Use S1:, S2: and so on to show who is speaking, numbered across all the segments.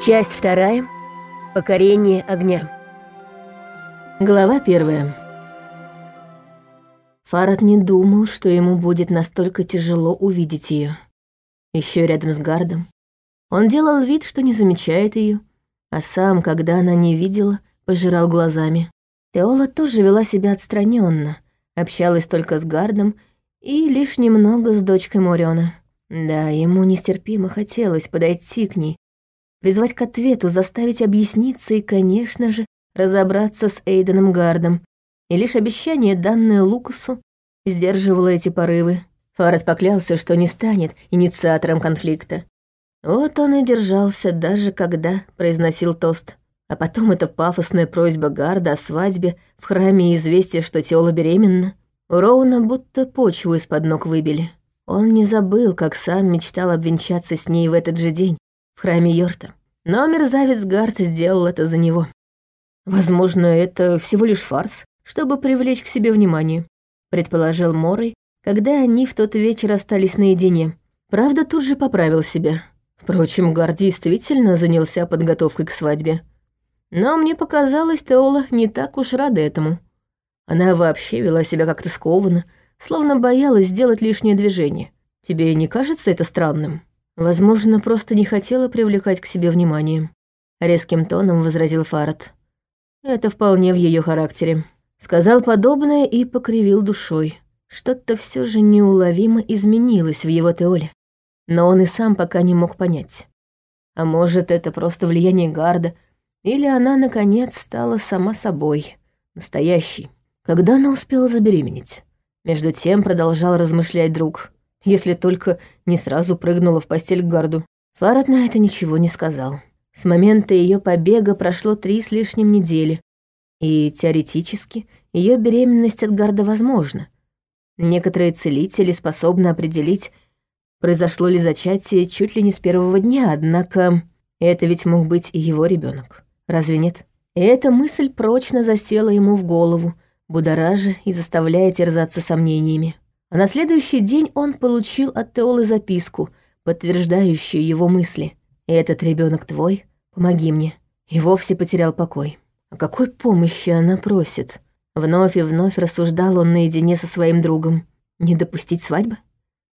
S1: Часть вторая. Покорение огня.
S2: Глава первая. Фарад не думал, что ему будет настолько тяжело увидеть ее. Еще рядом с гардом. Он делал вид, что не замечает ее, а сам, когда она не видела, пожирал глазами. Теола тоже вела себя отстраненно, общалась только с гардом и лишь немного с дочкой Мориона. Да, ему нестерпимо хотелось подойти к ней, призвать к ответу, заставить объясниться и, конечно же, разобраться с Эйденом Гардом. И лишь обещание, данное Лукасу, сдерживало эти порывы. Фарад поклялся, что не станет инициатором конфликта. Вот он и держался, даже когда произносил тост. А потом эта пафосная просьба Гарда о свадьбе в храме и известие, что Теола беременна. У Роуна будто почву из-под ног выбили. Он не забыл, как сам мечтал обвенчаться с ней в этот же день, в храме Йорта. Но мерзавец Гард сделал это за него. Возможно, это всего лишь фарс, чтобы привлечь к себе внимание, предположил Морой, когда они в тот вечер остались наедине. Правда, тут же поправил себя. Впрочем, Гард действительно занялся подготовкой к свадьбе. Но мне показалось, Теола не так уж рада этому. Она вообще вела себя как-то скованно, словно боялась сделать лишнее движение. Тебе не кажется это странным? Возможно, просто не хотела привлекать к себе внимание. Резким тоном возразил Фарад. Это вполне в ее характере. Сказал подобное и покривил душой. Что-то все же неуловимо изменилось в его теоле. Но он и сам пока не мог понять. А может, это просто влияние Гарда, или она, наконец, стала сама собой, настоящей. Когда она успела забеременеть? Между тем продолжал размышлять друг если только не сразу прыгнула в постель к гарду. Фарад на это ничего не сказал. С момента ее побега прошло три с лишним недели, и теоретически ее беременность от гарда возможна. Некоторые целители способны определить, произошло ли зачатие чуть ли не с первого дня, однако это ведь мог быть и его ребенок. Разве нет? И эта мысль прочно засела ему в голову, будоража и заставляя терзаться сомнениями. А на следующий день он получил от Теолы записку, подтверждающую его мысли. «Этот ребенок твой, помоги мне». И вовсе потерял покой. О какой помощи она просит? Вновь и вновь рассуждал он наедине со своим другом. Не допустить свадьбы?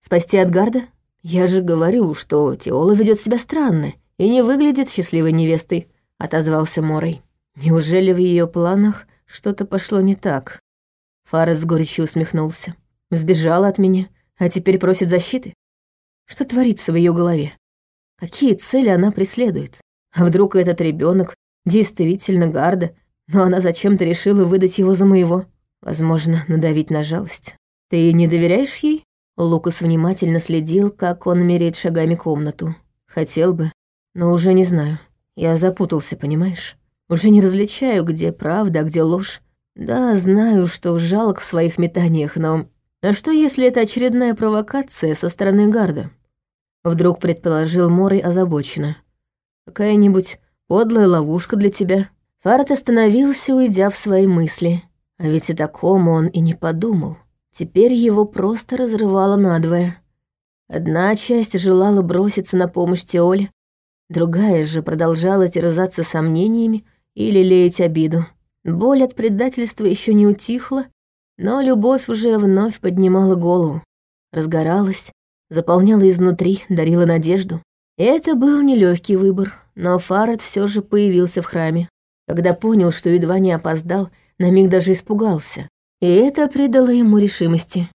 S2: Спасти Адгарда? Я же говорю, что Теола ведет себя странно и не выглядит счастливой невестой, отозвался Морой. Неужели в ее планах что-то пошло не так? Фарес с горечью усмехнулся. Сбежала от меня, а теперь просит защиты? Что творится в ее голове? Какие цели она преследует? А вдруг этот ребенок действительно Гарда, но она зачем-то решила выдать его за моего? Возможно, надавить на жалость. Ты не доверяешь ей? Лукас внимательно следил, как он меряет шагами комнату. Хотел бы, но уже не знаю. Я запутался, понимаешь? Уже не различаю, где правда, а где ложь. Да, знаю, что жалок в своих метаниях, но а что, если это очередная провокация со стороны Гарда? Вдруг предположил Морой озабоченно. Какая-нибудь подлая ловушка для тебя. Фарт остановился, уйдя в свои мысли. А ведь и такому он и не подумал. Теперь его просто разрывало надвое. Одна часть желала броситься на помощь Теоле, другая же продолжала терзаться сомнениями или лелеять обиду. Боль от предательства еще не утихла, но любовь уже вновь поднимала голову, разгоралась, заполняла изнутри, дарила надежду. Это был нелегкий выбор, но Фарад все же появился в храме. Когда понял, что едва не опоздал, на миг даже испугался. И это придало ему решимости.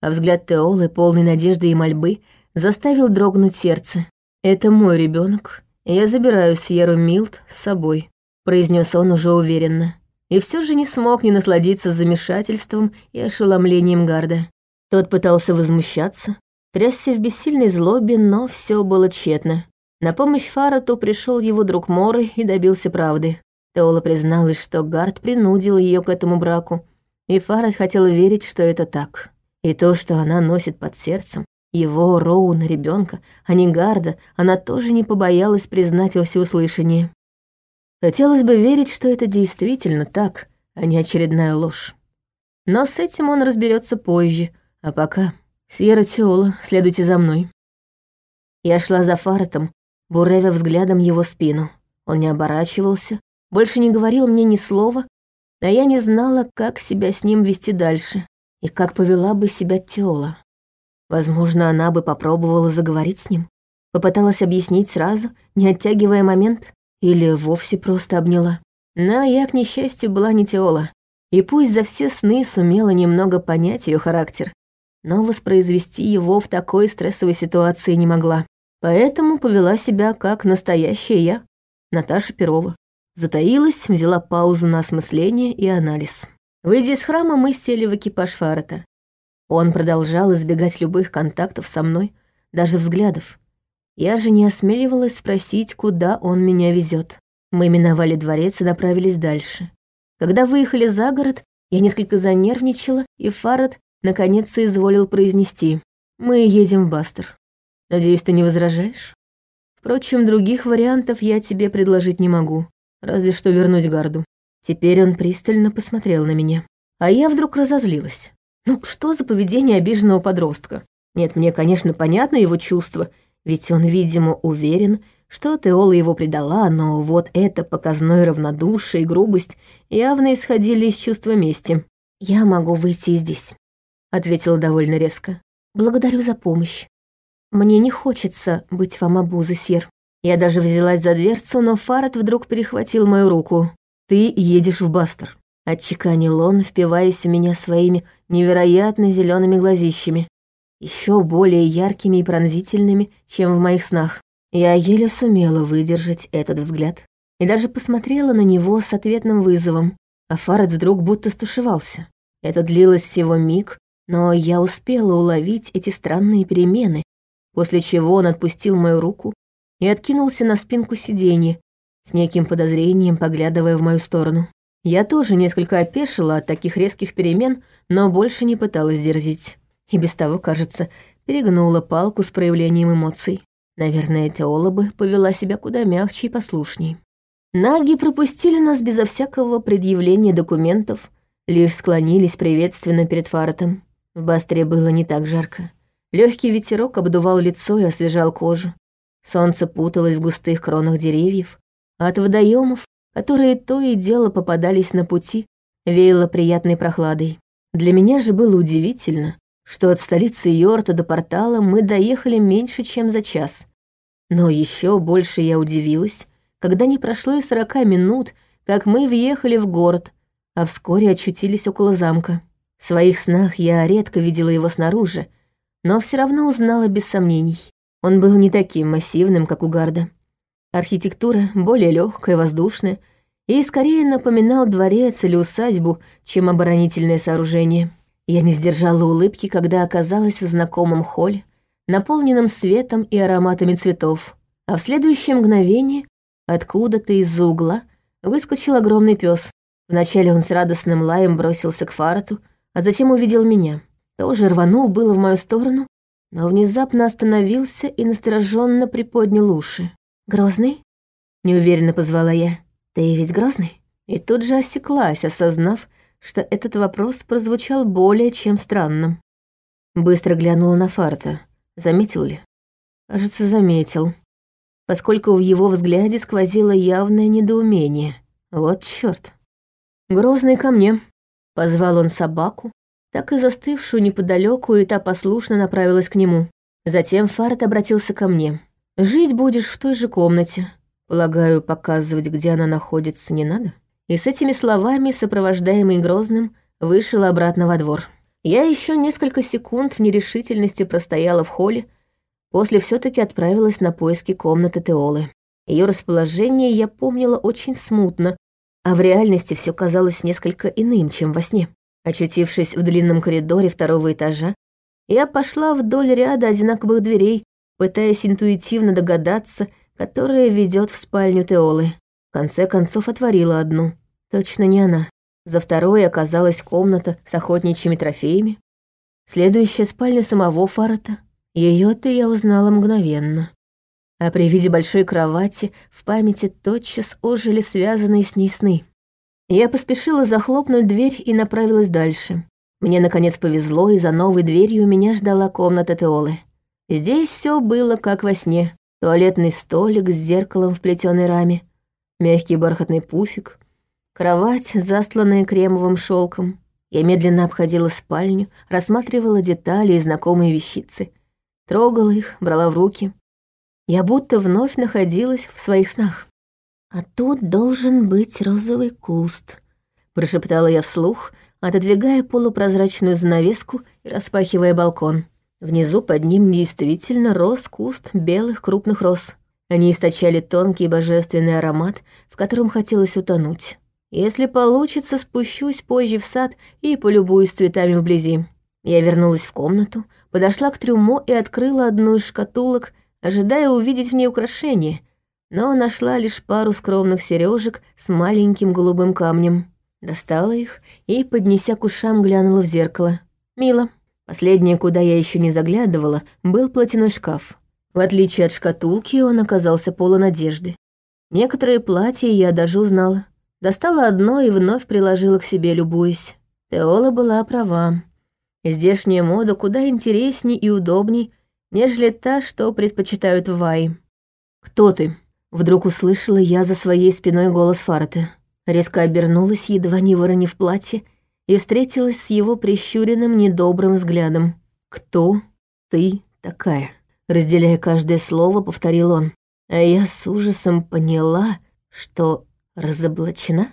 S2: А взгляд Теолы, полный надежды и мольбы, заставил дрогнуть сердце. «Это мой ребенок, я забираю Сьеру Милт с собой», — произнес он уже уверенно и все же не смог не насладиться замешательством и ошеломлением Гарда. Тот пытался возмущаться, трясся в бессильной злобе, но все было тщетно. На помощь Фарату пришел его друг Моры и добился правды. Теола призналась, что Гард принудил ее к этому браку, и Фарат хотел верить, что это так. И то, что она носит под сердцем, его, Роуна, ребенка, а не Гарда, она тоже не побоялась признать во всеуслышание. Хотелось бы верить, что это действительно так, а не очередная ложь. Но с этим он разберется позже, а пока... Сьерра Теола, следуйте за мной. Я шла за Фаратом, буравя взглядом его спину. Он не оборачивался, больше не говорил мне ни слова, а я не знала, как себя с ним вести дальше и как повела бы себя Теола. Возможно, она бы попробовала заговорить с ним, попыталась объяснить сразу, не оттягивая момент, или вовсе просто обняла. Но я, к несчастью, была не Теола, и пусть за все сны сумела немного понять ее характер, но воспроизвести его в такой стрессовой ситуации не могла. Поэтому повела себя как настоящая я, Наташа Перова. Затаилась, взяла паузу на осмысление и анализ. Выйдя из храма, мы сели в экипаж Фарата. Он продолжал избегать любых контактов со мной, даже взглядов. Я же не осмеливалась спросить, куда он меня везет. Мы миновали дворец и направились дальше. Когда выехали за город, я несколько занервничала, и Фарад наконец соизволил произнести «Мы едем в Бастер». Надеюсь, ты не возражаешь? Впрочем, других вариантов я тебе предложить не могу, разве что вернуть гарду. Теперь он пристально посмотрел на меня. А я вдруг разозлилась. Ну, что за поведение обиженного подростка? Нет, мне, конечно, понятно его чувства, ведь он, видимо, уверен, что Теола его предала, но вот это показное равнодушие и грубость явно исходили из чувства мести. «Я могу выйти здесь», — ответила довольно резко. «Благодарю за помощь. Мне не хочется быть вам обузой, Сер. Я даже взялась за дверцу, но Фарад вдруг перехватил мою руку. Ты едешь в Бастер. Отчеканил он, впиваясь в меня своими невероятно зелеными глазищами, еще более яркими и пронзительными, чем в моих снах. Я еле сумела выдержать этот взгляд и даже посмотрела на него с ответным вызовом, а Фарад вдруг будто стушевался. Это длилось всего миг, но я успела уловить эти странные перемены, после чего он отпустил мою руку и откинулся на спинку сиденья, с неким подозрением поглядывая в мою сторону. Я тоже несколько опешила от таких резких перемен, но больше не пыталась дерзить. И без того, кажется, перегнула палку с проявлением эмоций. Наверное, Теола бы повела себя куда мягче и послушней. Наги пропустили нас безо всякого предъявления документов, лишь склонились приветственно перед Фаратом. В Бастре было не так жарко. Легкий ветерок обдувал лицо и освежал кожу. Солнце путалось в густых кронах деревьев, а от водоемов, которые то и дело попадались на пути, веяло приятной прохладой. Для меня же было удивительно, что от столицы Йорта до портала мы доехали меньше, чем за час. Но еще больше я удивилась, когда не прошло и сорока минут, как мы въехали в город, а вскоре очутились около замка. В своих снах я редко видела его снаружи, но все равно узнала без сомнений. Он был не таким массивным, как у Гарда. Архитектура более легкая, воздушная, и скорее напоминал дворец или усадьбу, чем оборонительное сооружение. Я не сдержала улыбки, когда оказалась в знакомом холле, наполненном светом и ароматами цветов. А в следующее мгновение откуда-то из-за угла выскочил огромный пес. Вначале он с радостным лаем бросился к Фарату, а затем увидел меня тоже рванул было в мою сторону, но внезапно остановился и настороженно приподнял уши. «Грозный?» — неуверенно позвала я. «Ты ведь грозный?» И тут же осеклась, осознав, что этот вопрос прозвучал более чем странным. Быстро глянула на Фарта. Заметил ли? Кажется, заметил. Поскольку в его взгляде сквозило явное недоумение. Вот чёрт. «Грозный ко мне», — позвал он собаку, так и застывшую неподалеку, и та послушно направилась к нему. Затем Фарт обратился ко мне. «Жить будешь в той же комнате. Полагаю, показывать, где она находится, не надо?» И с этими словами, сопровождаемый Грозным, вышел обратно во двор. Я еще несколько секунд в нерешительности простояла в холле, после все таки отправилась на поиски комнаты Теолы. Ее расположение я помнила очень смутно, а в реальности все казалось несколько иным, чем во сне. Очутившись в длинном коридоре второго этажа, я пошла вдоль ряда одинаковых дверей, пытаясь интуитивно догадаться, которая ведет в спальню Теолы. В конце концов отворила одну. Точно не она. За второй оказалась комната с охотничьими трофеями. Следующая спальня самого Фарата. Ее-то я узнала мгновенно. А при виде большой кровати в памяти тотчас ожили связанные с ней сны. Я поспешила захлопнуть дверь и направилась дальше. Мне, наконец, повезло, и за новой дверью меня ждала комната Теолы. Здесь все было как во сне. туалетный столик с зеркалом в плетеной раме, мягкий бархатный пуфик, кровать, застланная кремовым шелком. Я медленно обходила спальню, рассматривала детали и знакомые вещицы, трогала их, брала в руки. Я будто вновь находилась в своих снах. «А тут должен быть розовый куст», — прошептала я вслух, отодвигая полупрозрачную занавеску и распахивая балкон. Внизу под ним действительно рос куст белых крупных роз. Они источали тонкий божественный аромат, в котором хотелось утонуть. Если получится, спущусь позже в сад и полюбуюсь цветами вблизи. Я вернулась в комнату, подошла к трюмо и открыла одну из шкатулок, ожидая увидеть в ней украшение, но нашла лишь пару скромных сережек с маленьким голубым камнем. Достала их и, поднеся к ушам, глянула в зеркало. Мило. Последнее, куда я еще не заглядывала, был платяной шкаф. В отличие от шкатулки, он оказался полон одежды. Некоторые платья я даже узнала. Достала одно и вновь приложила к себе, любуясь. Теола была права. Здешняя мода куда интересней и удобней, нежели та, что предпочитают в Вай. «Кто ты?» Вдруг услышала я за своей спиной голос Фарты. Резко обернулась, едва не выронив платье, и встретилась с его прищуренным недобрым взглядом. «Кто ты такая?» Разделяя каждое слово, повторил он. А я с ужасом поняла, что разоблачена.